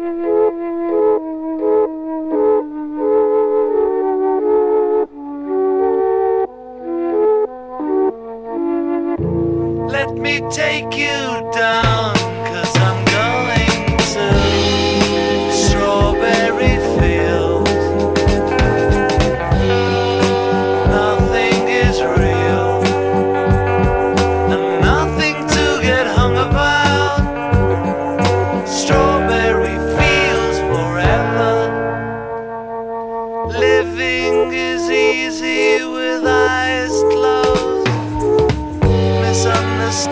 Let me take you down,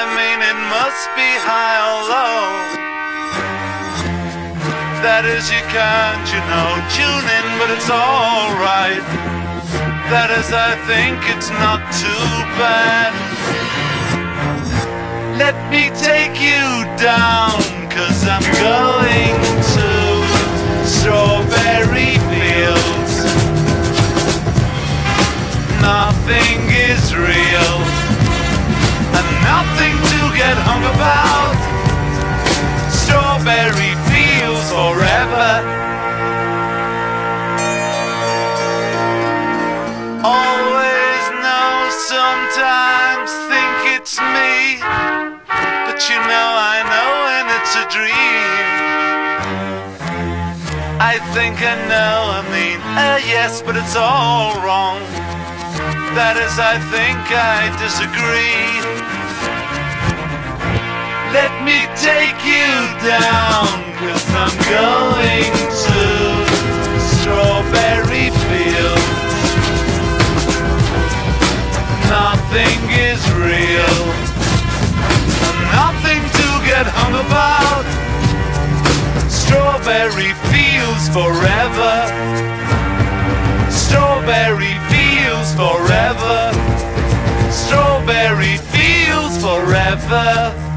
I mean, it must be high or low. That is, you can't, you know, tune in, but it's alright. That is, I think it's not too bad. Let me take you down, cause I'm going it's a dream. I think I know, I mean, uh, yes, but it's all wrong. That is, I think I disagree. Let me take you down, cause I'm going to Strawberry fields forever. Strawberry fields forever. Strawberry fields forever.